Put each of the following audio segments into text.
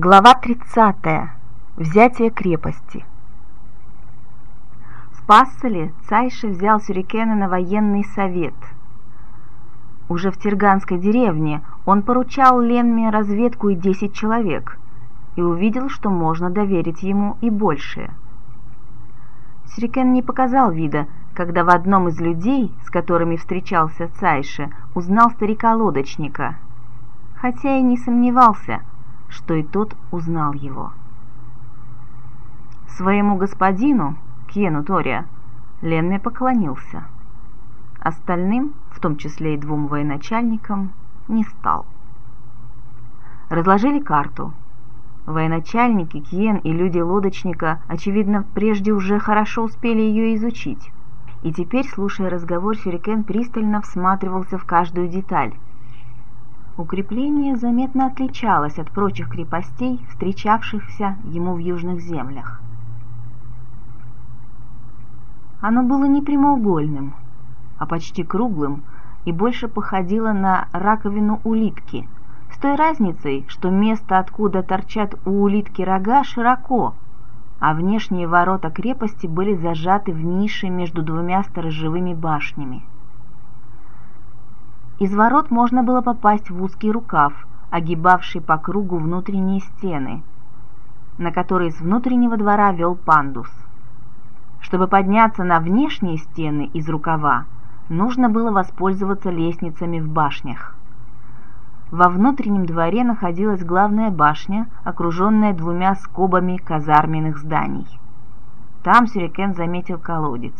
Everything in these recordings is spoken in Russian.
Глава 30. Взятие крепости. В Пасселе Цайши взял Сюрикена на военный совет. Уже в Терганской деревне он поручал Ленме разведку и 10 человек и увидел, что можно доверить ему и большее. Сюрикен не показал вида, когда в одном из людей, с которыми встречался Цайши, узнал старика-лодочника, хотя и не сомневался – что и тот узнал его. Своему господину, Кьену Тория, Ленме поклонился. Остальным, в том числе и двум военачальникам, не стал. Разложили карту. Военачальники, Кьен и люди лодочника, очевидно, прежде уже хорошо успели ее изучить. И теперь, слушая разговор, Сюрикен пристально всматривался в каждую деталь, Укрепление заметно отличалось от прочих крепостей, встречавшихся ему в южных землях. Оно было не прямоугольным, а почти круглым и больше походило на раковину улитки, с той разницей, что место, откуда торчат у улитки рога, широко, а внешние ворота крепости были зажаты в нише между двумя сторожевыми башнями. Из ворот можно было попасть в узкий рукав, огибавший по кругу внутренние стены, на которые с внутреннего двора вел пандус. Чтобы подняться на внешние стены из рукава, нужно было воспользоваться лестницами в башнях. Во внутреннем дворе находилась главная башня, окруженная двумя скобами казарменных зданий. Там Сюрикен заметил колодец.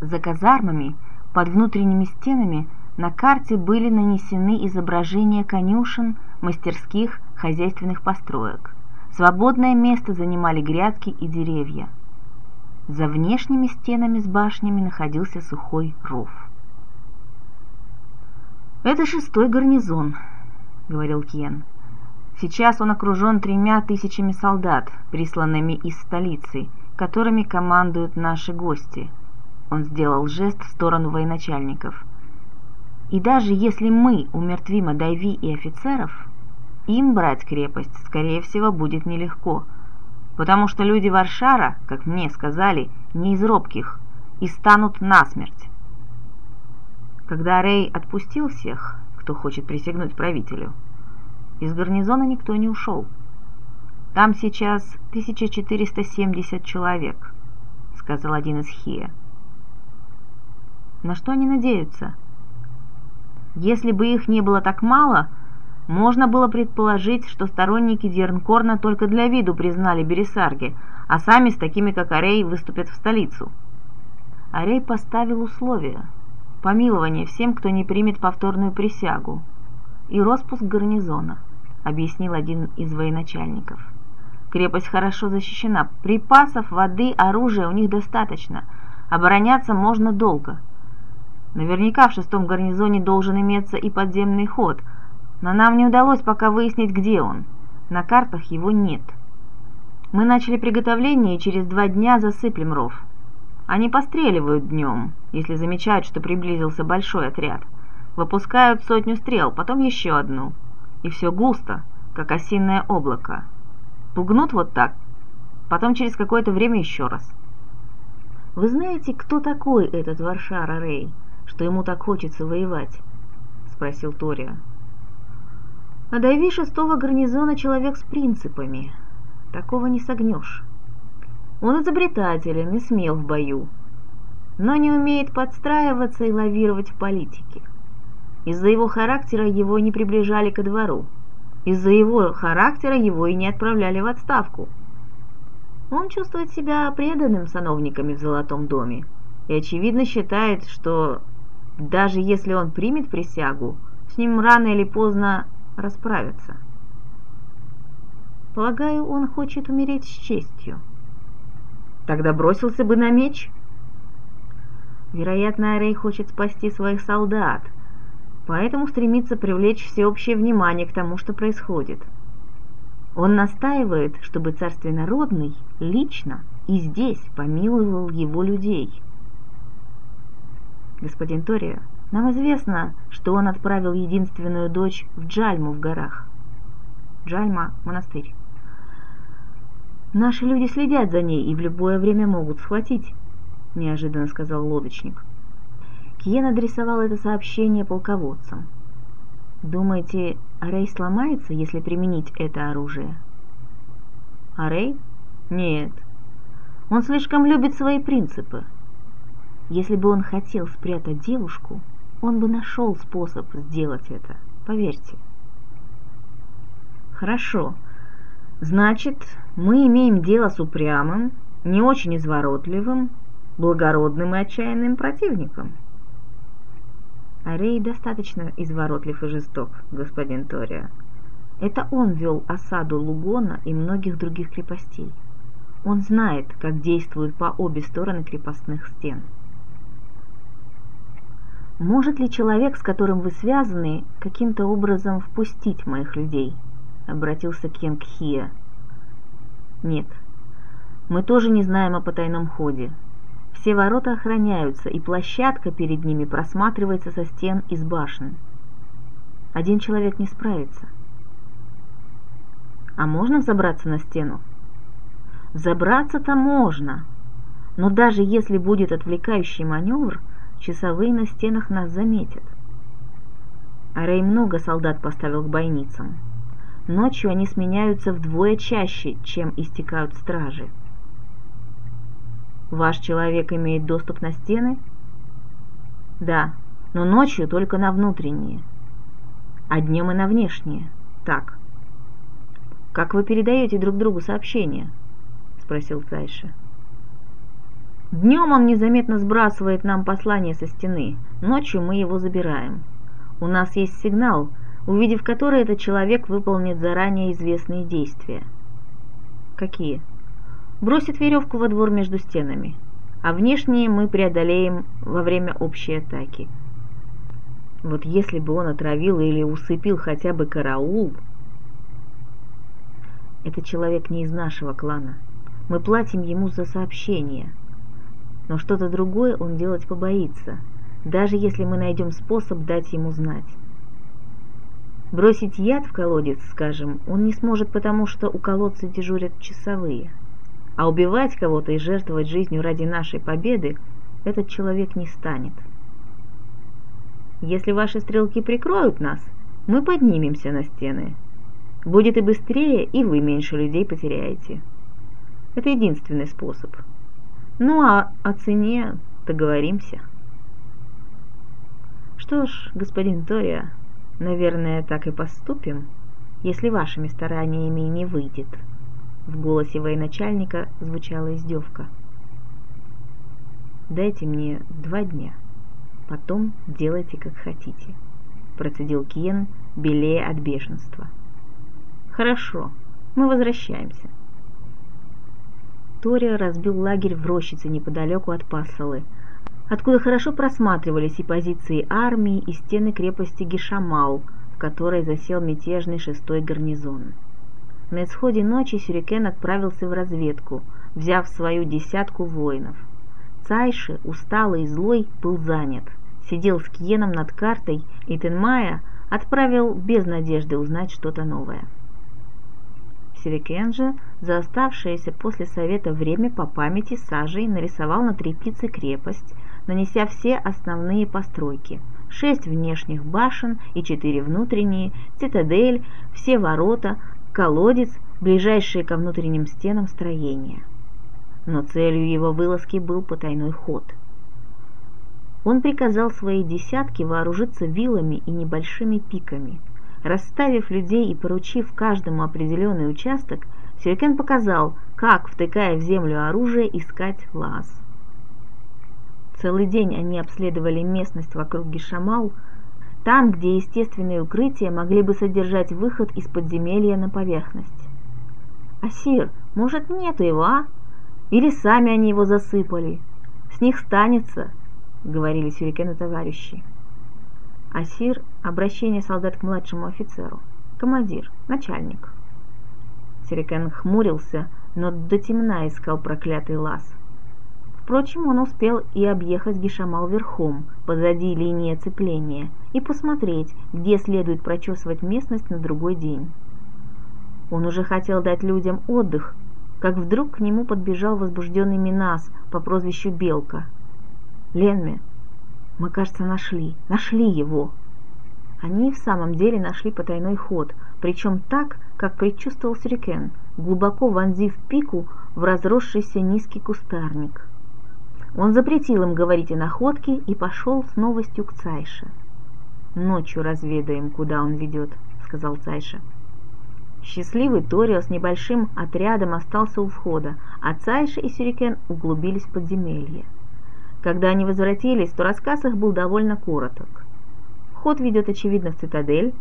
За казармами, под внутренними стенами, на карте были нанесены изображения конюшен, мастерских, хозяйственных построек. Свободное место занимали грядки и деревья. За внешними стенами с башнями находился сухой ров. «Это шестой гарнизон», — говорил Кен. «Сейчас он окружен тремя тысячами солдат, присланными из столицы, которыми командуют наши гости». Он сделал жест в сторону военачальников. И даже если мы умертвим Адайви и офицеров, им брать крепость, скорее всего, будет нелегко, потому что люди Варшара, как мне сказали, не из робких, и станут насмерть. Когда Рей отпустил всех, кто хочет присягнуть правителю, из гарнизона никто не ушел. Там сейчас 1470 человек, сказал один из Хия. На что они надеются? Если бы их не было так мало, можно было предположить, что сторонники Дернкорна только для виду признали Бересарги, а сами с такими, как Арей, выступят в столицу. Арей поставил условия – помилование всем, кто не примет повторную присягу, и распуск гарнизона, объяснил один из военачальников. Крепость хорошо защищена, припасов, воды, оружия у них достаточно, обороняться можно долго – Наверняка в шестом гарнизоне должен иметься и подземный ход, но нам не удалось пока выяснить, где он. На картах его нет. Мы начали приготовление и через два дня засыплем ров. Они постреливают днем, если замечают, что приблизился большой отряд. Выпускают сотню стрел, потом еще одну. И все густо, как осинное облако. Пугнут вот так, потом через какое-то время еще раз. Вы знаете, кто такой этот Варшара Рей? Что ему так хочется воевать?» — спросил Тория. «А дайви шестого гарнизона человек с принципами. Такого не согнешь. Он изобретателен и смел в бою, но не умеет подстраиваться и лавировать в политике. Из-за его характера его не приближали ко двору. Из-за его характера его и не отправляли в отставку. Он чувствует себя преданным сановниками в Золотом доме и, очевидно, считает, что даже если он примет присягу, с ним рано или поздно расправятся. Полагаю, он хочет умереть с честью. Тогда бросился бы на меч? Вероятно, Арей хочет спасти своих солдат, поэтому стремится привлечь всеобщее внимание к тому, что происходит. Он настаивает, чтобы царствие народный лично и здесь помиловал его людей – господин Торио, нам известно, что он отправил единственную дочь в Джальму в горах. Джальма – монастырь. «Наши люди следят за ней и в любое время могут схватить», – неожиданно сказал лодочник. Киен адресовал это сообщение полководцам. «Думаете, Рэй сломается, если применить это оружие?» «А Рэй? Нет. Он слишком любит свои принципы. Если бы он хотел спрятать девушку, он бы нашел способ сделать это, поверьте». «Хорошо. Значит, мы имеем дело с упрямым, не очень изворотливым, благородным и отчаянным противником». А Рей достаточно изворотлив и жесток, господин Тория. Это он вел осаду Лугона и многих других крепостей. Он знает, как действуют по обе стороны крепостных стен. «Может ли человек, с которым вы связаны, каким-то образом впустить моих людей?» — обратился Кен к Хия. «Нет. Мы тоже не знаем о потайном ходе. Все ворота охраняются, и площадка перед ними просматривается со стен из башен. Один человек не справится. А можно взобраться на стену? Взобраться-то можно, но даже если будет отвлекающий маневр, часовые на стенах нас заметят. Рэй много солдат поставил к бойницам. Ночью они сменяются вдвое чаще, чем истекают стражи. Ваш человек имеет доступ на стены? Да, но ночью только на внутренние, а днем и на внешние. Так. Как вы передаете друг другу сообщения? Спросил Цайша. Днем он незаметно сбрасывает нам послание со стены, ночью мы его забираем. У нас есть сигнал, увидев который этот человек выполнит заранее известные действия. Какие? бросит веревку во двор между стенами, а внешние мы преодолеем во время общей атаки. Вот если бы он отравил или усыпил хотя бы караул... Это человек не из нашего клана. Мы платим ему за сообщение. Но что-то другое он делать побоится, даже если мы найдем способ дать ему знать. Бросить яд в колодец, скажем, он не сможет, потому что у колодца дежурят часовые – а убивать кого-то и жертвовать жизнью ради нашей победы этот человек не станет. Если ваши стрелки прикроют нас, мы поднимемся на стены. Будет и быстрее, и вы меньше людей потеряете. Это единственный способ. Ну а о цене договоримся. Что ж, господин Тория, наверное, так и поступим, если вашими стараниями не выйдет. В голосе военачальника звучала издевка. «Дайте мне два дня, потом делайте, как хотите», — процедил Киен, белее от бешенства. «Хорошо, мы возвращаемся». Тория разбил лагерь в рощице неподалеку от Пассалы, откуда хорошо просматривались и позиции армии, и стены крепости Гишамал, в которой засел мятежный шестой гарнизон. На исходе ночи Сюрикен отправился в разведку, взяв свою десятку воинов. Цайши, усталый и злой, был занят. Сидел с Киеном над картой, и Тенмая отправил без надежды узнать что-то новое. Сюрикен же за оставшееся после совета время по памяти сажей нарисовал на трепице крепость, нанеся все основные постройки – шесть внешних башен и четыре внутренние, цитадель, все ворота, колодец, ближайшие ко внутренним стенам строения. Но целью его вылазки был потайной ход. Он приказал своей десятке вооружиться вилами и небольшими пиками. Расставив людей и поручив каждому определенный участок, Сюрикен показал, как, втыкая в землю оружие, искать лаз. Целый день они обследовали местность вокруг Гишамал, там, где естественные укрытия могли бы содержать выход из подземелья на поверхность. «Асир, может, нету его, а? Или сами они его засыпали? С них станется», — говорили сюрикены товарищи. Асир — обращение солдат к младшему офицеру. Командир, начальник. Сюрикен хмурился, но до темна искал проклятый лаз. Впрочем, он успел и объехать Гишамал верхом, позади линии оцепления, и посмотреть, где следует прочесывать местность на другой день. Он уже хотел дать людям отдых, как вдруг к нему подбежал возбужденный Минас по прозвищу Белка. «Ленме, мы, кажется, нашли, нашли его!» Они в самом деле нашли потайной ход, причем так, как предчувствовал Сюрикен, глубоко вонзив пику в разросшийся низкий кустарник. Он запретил им говорить о находке и пошел с новостью к Цайше. «Ночью разведаем, куда он ведет», — сказал Цайша. Счастливый Торио с небольшим отрядом остался у входа, а Цайша и Сюрикен углубились в подземелье. Когда они возвратились, то рассказ их был довольно короток. Ход ведет, очевидно, в цитадель,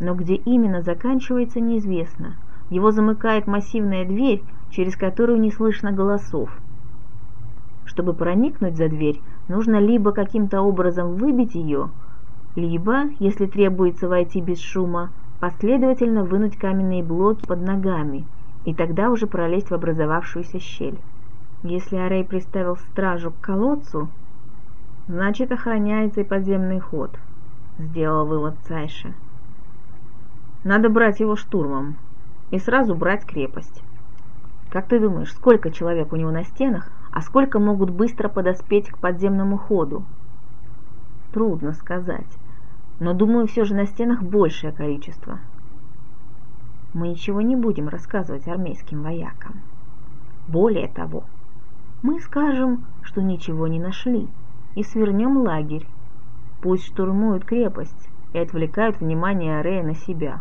но где именно заканчивается, неизвестно. Его замыкает массивная дверь, через которую не слышно голосов. Чтобы проникнуть за дверь, нужно либо каким-то образом выбить ее, либо, если требуется войти без шума, последовательно вынуть каменные блоки под ногами и тогда уже пролезть в образовавшуюся щель. Если Арей приставил стражу к колодцу, значит охраняется и подземный ход – сделал вывод Цайша. Надо брать его штурмом и сразу брать крепость. Как ты думаешь, сколько человек у него на стенах, а сколько могут быстро подоспеть к подземному ходу? Трудно сказать, но думаю, все же на стенах большее количество. Мы ничего не будем рассказывать армейским воякам. Более того, мы скажем, что ничего не нашли, и свернем лагерь, Пусть штурмуют крепость и отвлекают внимание Арея на себя.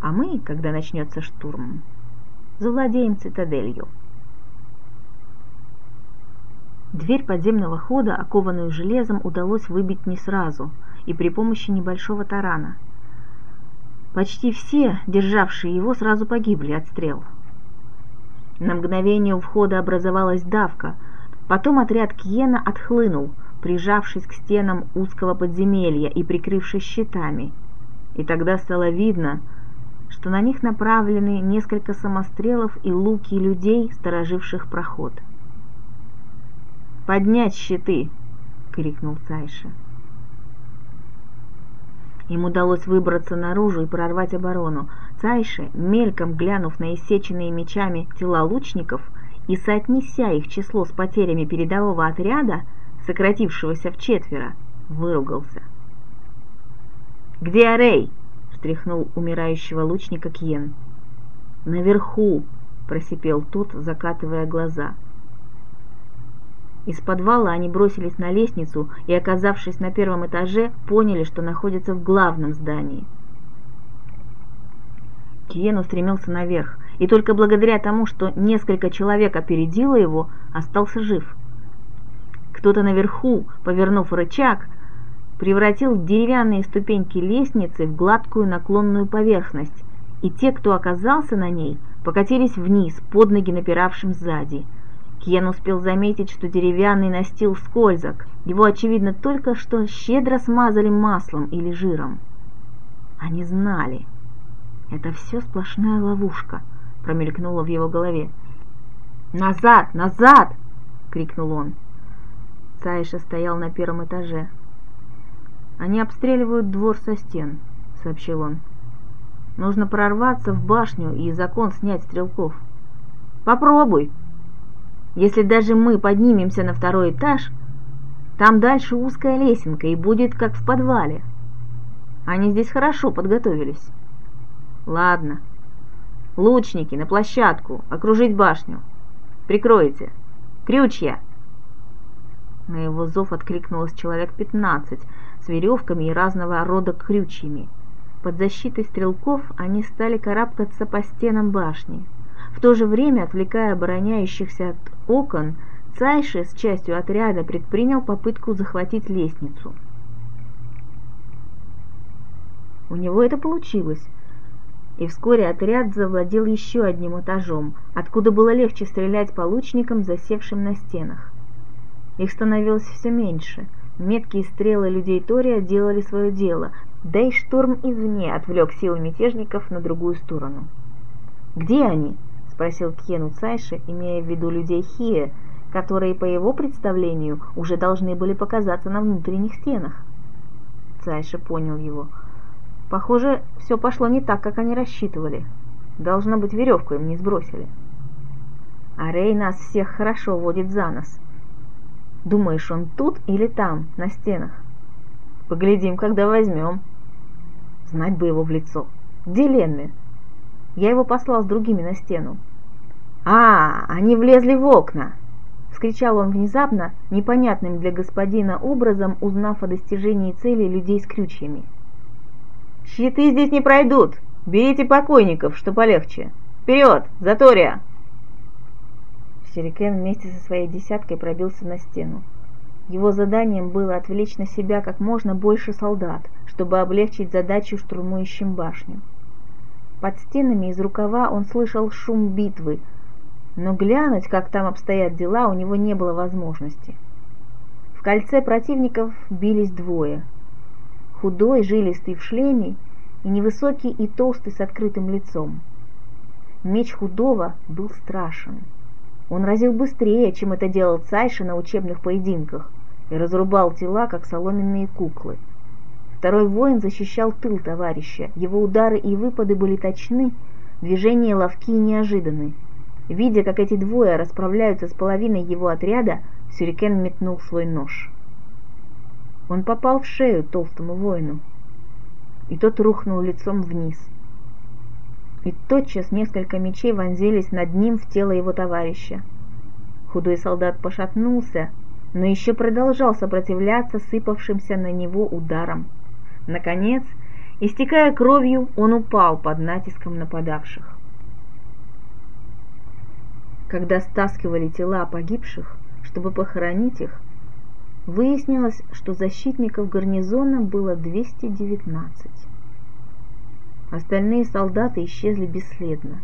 А мы, когда начнется штурм, завладеем цитаделью. Дверь подземного хода, окованную железом, удалось выбить не сразу и при помощи небольшого тарана. Почти все, державшие его, сразу погибли от стрел. На мгновение у входа образовалась давка, потом отряд Кьена отхлынул, прижавшись к стенам узкого подземелья и прикрывшись щитами. И тогда стало видно, что на них направлены несколько самострелов и луки людей, стороживших проход. «Поднять щиты!» — крикнул Цайша. Им удалось выбраться наружу и прорвать оборону. Цайше, мельком глянув на иссеченные мечами тела лучников и соотнеся их число с потерями передового отряда, сократившегося в четверо, выругался. «Где Арей?» — встряхнул умирающего лучника Кьен. «Наверху!» — просипел тот, закатывая глаза. Из подвала они бросились на лестницу и, оказавшись на первом этаже, поняли, что находятся в главном здании. Киен устремился наверх, и только благодаря тому, что несколько человек опередило его, остался жив. Кто-то наверху, повернув рычаг, превратил деревянные ступеньки лестницы в гладкую наклонную поверхность, и те, кто оказался на ней, покатились вниз, под ноги напиравшим сзади. Кен успел заметить, что деревянный настил скользок, его, очевидно, только что щедро смазали маслом или жиром. Они знали. Это все сплошная ловушка, промелькнуло в его голове. «Назад! Назад!» — крикнул он. Цаиша стоял на первом этаже. «Они обстреливают двор со стен», — сообщил он. «Нужно прорваться в башню и закон снять стрелков». «Попробуй. Если даже мы поднимемся на второй этаж, там дальше узкая лесенка и будет как в подвале. Они здесь хорошо подготовились». «Ладно. Лучники, на площадку, окружить башню. Прикройте. Крючья!» На его зов откликнулось человек пятнадцать с веревками и разного рода крючьями. Под защитой стрелков они стали карабкаться по стенам башни. В то же время, отвлекая обороняющихся от окон, Цайши с частью отряда предпринял попытку захватить лестницу. У него это получилось, и вскоре отряд завладел еще одним этажом, откуда было легче стрелять по лучникам, засевшим на стенах. Их становилось все меньше. Меткие стрелы людей Тория делали свое дело, да и штурм извне отвлек силы мятежников на другую сторону. «Где они?» — спросил Кьену Цайши, имея в виду людей Хия, которые, по его представлению, уже должны были показаться на внутренних стенах. Цайши понял его. Похоже, все пошло не так, как они рассчитывали. Должно быть, веревку им не сбросили. А Рей нас всех хорошо водит за нос. Думаешь, он тут или там, на стенах? Поглядим, когда возьмем. Знать бы его в лицо. Где? Я его послал с другими на стену. «А, они влезли в окна!» — вскричал он внезапно, непонятным для господина образом, узнав о достижении цели людей с крючьями. «Щиты здесь не пройдут! Берите покойников, что полегче! Вперед, Затория!» Сюрикен вместе со своей десяткой пробился на стену. Его заданием было отвлечь на себя как можно больше солдат, чтобы облегчить задачу штурмующим башню. Под стенами из рукава он слышал шум битвы, но глянуть, как там обстоят дела, у него не было возможности. В кольце противников бились двое. Худой, жилистый в шлеме и невысокий и толстый с открытым лицом. Меч худого был страшен. Он разил быстрее, чем это делал Цайша на учебных поединках, и разрубал тела, как соломенные куклы. Второй воин защищал тыл товарища, его удары и выпады были точны, движения ловки и неожиданны. Видя, как эти двое расправляются с половиной его отряда, Сюрикен метнул свой нож. Он попал в шею толстому воину, и тот рухнул лицом вниз — и тотчас несколько мечей вонзились над ним в тело его товарища. Худой солдат пошатнулся, но еще продолжал сопротивляться сыпавшимся на него ударам. Наконец, истекая кровью, он упал под натиском нападавших. Когда стаскивали тела погибших, чтобы похоронить их, выяснилось, что защитников гарнизона было 219. Остальные солдаты исчезли бесследно.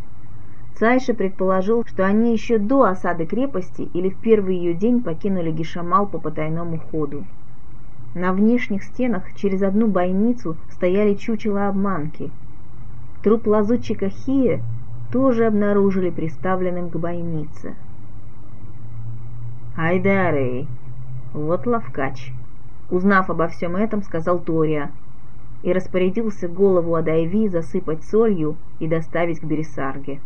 Цайша предположил, что они еще до осады крепости или в первый ее день покинули Гишамал по потайному ходу. На внешних стенах через одну бойницу стояли чучела обманки. Труп лазутчика Хия тоже обнаружили приставленным к бойнице. «Айдарей, вот ловкач!» Узнав обо всем этом, сказал Тория – и распорядился голову Адайви засыпать солью и доставить к Бересарге.